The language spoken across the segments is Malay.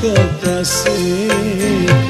canta sempre.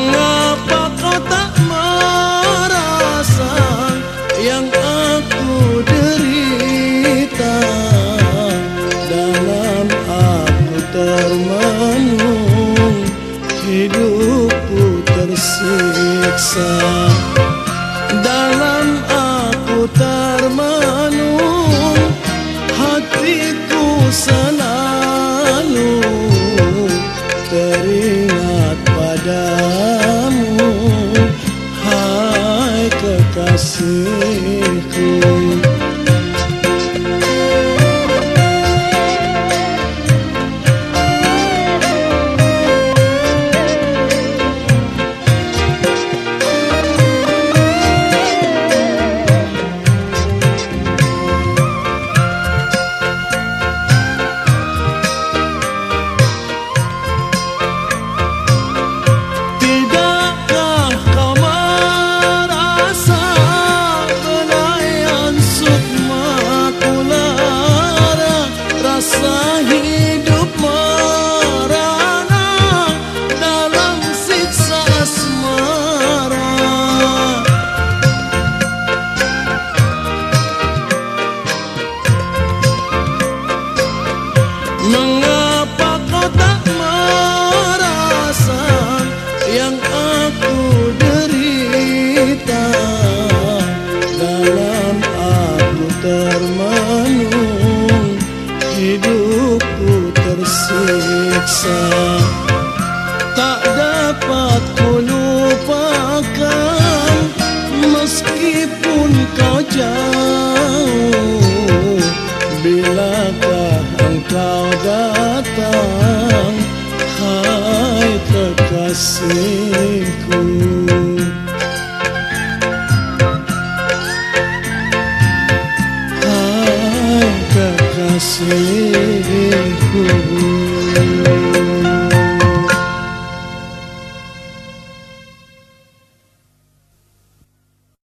tersiksa. Dalam aku termenung Hatiku selalu Teringat padamu. Hai kekasihku tersiksa Tak dapat ku lupakan meskipun kau jauh. Bilakah engkau datang Hai kekasihku? Hai kekasihku